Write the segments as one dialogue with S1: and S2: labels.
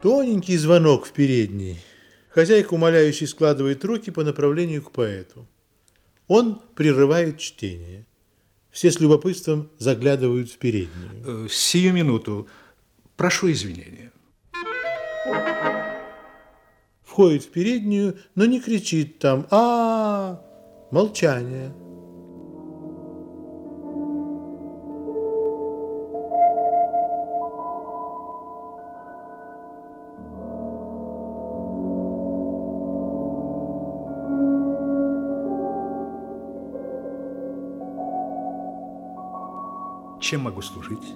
S1: Тоненький звонок в передней. Хозяйка, умоляющий, складывает руки по направлению к поэту. Он прерывает чтение. Все с любопытством заглядывают в переднюю.
S2: Э, Сию минуту. Прошу извинения.
S1: Входит в переднюю, но не кричит там а, -а, -а Молчание.
S2: Чем могу служить?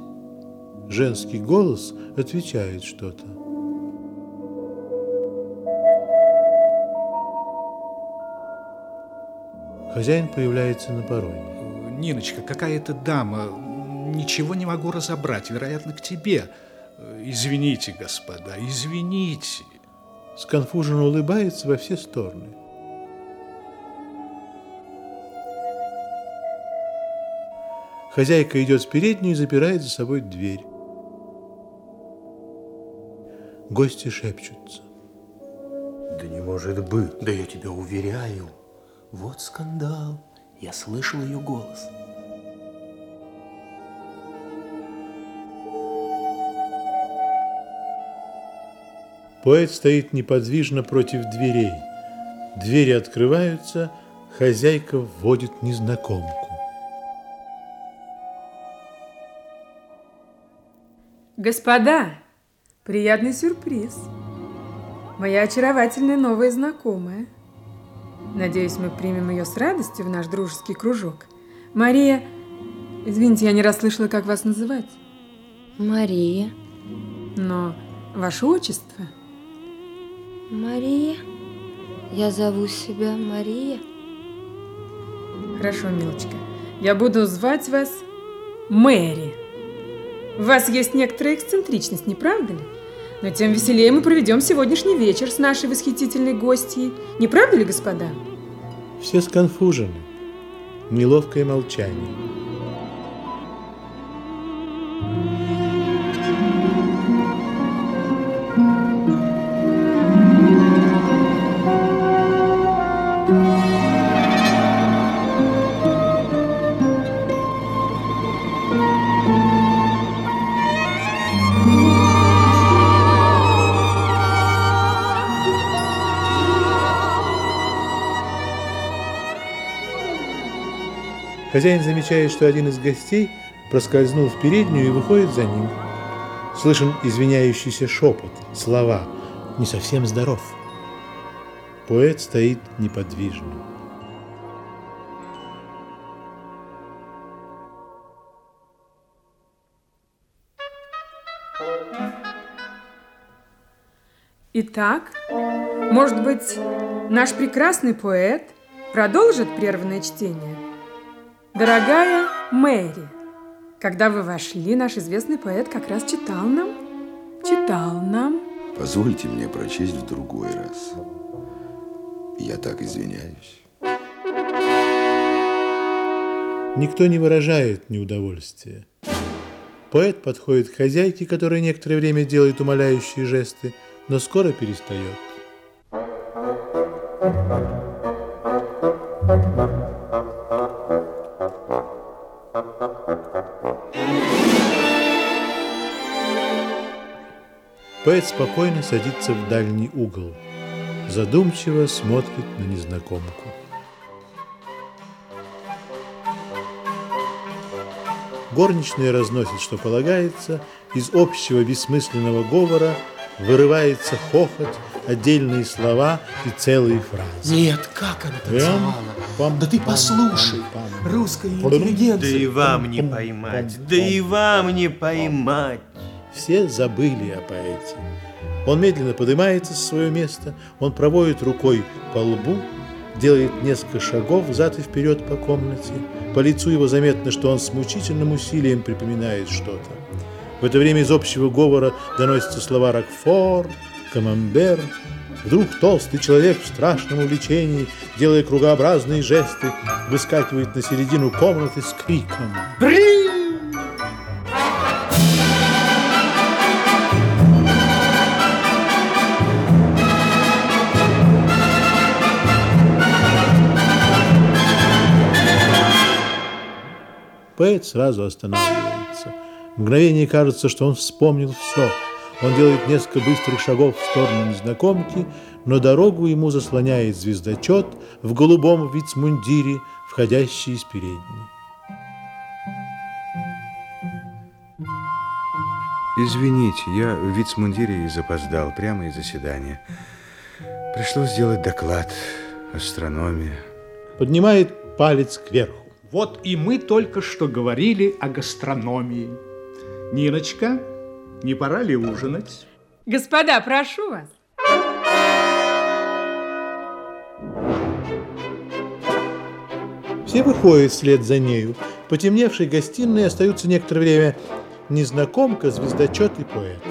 S1: Женский голос отвечает что-то. Хозяин появляется на пороге.
S2: Ниночка, какая-то дама. Ничего не могу разобрать. Вероятно, к тебе. Извините, господа, извините.
S1: Сконфуженно улыбается во все стороны. Хозяйка идет в переднюю и запирает за собой дверь. Гости шепчутся.
S3: Да не может быть. Да я тебя уверяю. Вот скандал. Я слышал ее голос.
S1: Поэт стоит неподвижно против дверей. Двери открываются, хозяйка вводит незнакомку.
S4: Господа, приятный сюрприз. Моя очаровательная новая знакомая. Надеюсь, мы примем ее с радостью в наш дружеский кружок. Мария... Извините, я не расслышала, как вас называть.
S5: Мария.
S4: Но ваше отчество?
S5: Мария. Я зову себя Мария.
S4: Хорошо, милочка. Я буду звать вас Мэри. У вас есть некоторая эксцентричность, не правда ли? Но тем веселее мы проведем сегодняшний вечер с нашей восхитительной гостьей. Не правда ли, господа?
S1: Все сконфужены. Неловкое молчание. Хозяин замечает, что один из гостей проскользнул в переднюю и выходит за ним. Слышен извиняющийся шепот, слова «не совсем здоров». Поэт стоит неподвижно.
S4: Итак, может быть, наш прекрасный поэт продолжит прерванное чтение? Дорогая Мэри, когда вы вошли, наш известный поэт как раз читал нам, читал нам.
S6: Позвольте мне прочесть в другой раз. Я так извиняюсь.
S1: Никто не выражает неудовольствия. Поэт подходит к хозяйке, которая некоторое время делает умоляющие жесты, но скоро перестает. Поэт спокойно садится в дальний угол, задумчиво смотрит на незнакомку. Горничная разносит, что полагается, из общего бессмысленного говора вырывается хохот, отдельные слова и целые фразы.
S3: Нет, как она танцевала? Пам, да ты послушай, пам, пам, русская интеллигенция.
S7: Да и вам не поймать, да и вам не поймать.
S1: Все забыли о поэте. Он медленно поднимается с своего места, он проводит рукой по лбу, делает несколько шагов взад и вперед по комнате. По лицу его заметно, что он с мучительным усилием припоминает что-то. В это время из общего говора доносятся слова «Рокфор», «Камамбер». Вдруг толстый человек в страшном увлечении, делая кругообразные жесты, выскакивает на середину комнаты с криком
S3: «Бри!»
S1: Поэт сразу останавливается. Мгновение кажется, что он вспомнил все. Он делает несколько быстрых шагов в сторону незнакомки, но дорогу ему заслоняет звездочет в голубом вицмундире, входящий из передней.
S8: Извините, я в вицмундире и запоздал прямо из заседания. Пришлось сделать доклад. Астрономия.
S1: Поднимает палец кверху.
S2: Вот и мы только что говорили о гастрономии. Ниночка, не пора ли ужинать?
S4: Господа, прошу вас.
S1: Все выходят вслед за нею. Потемневшей гостиной остаются некоторое время незнакомка, звездочет и поэт.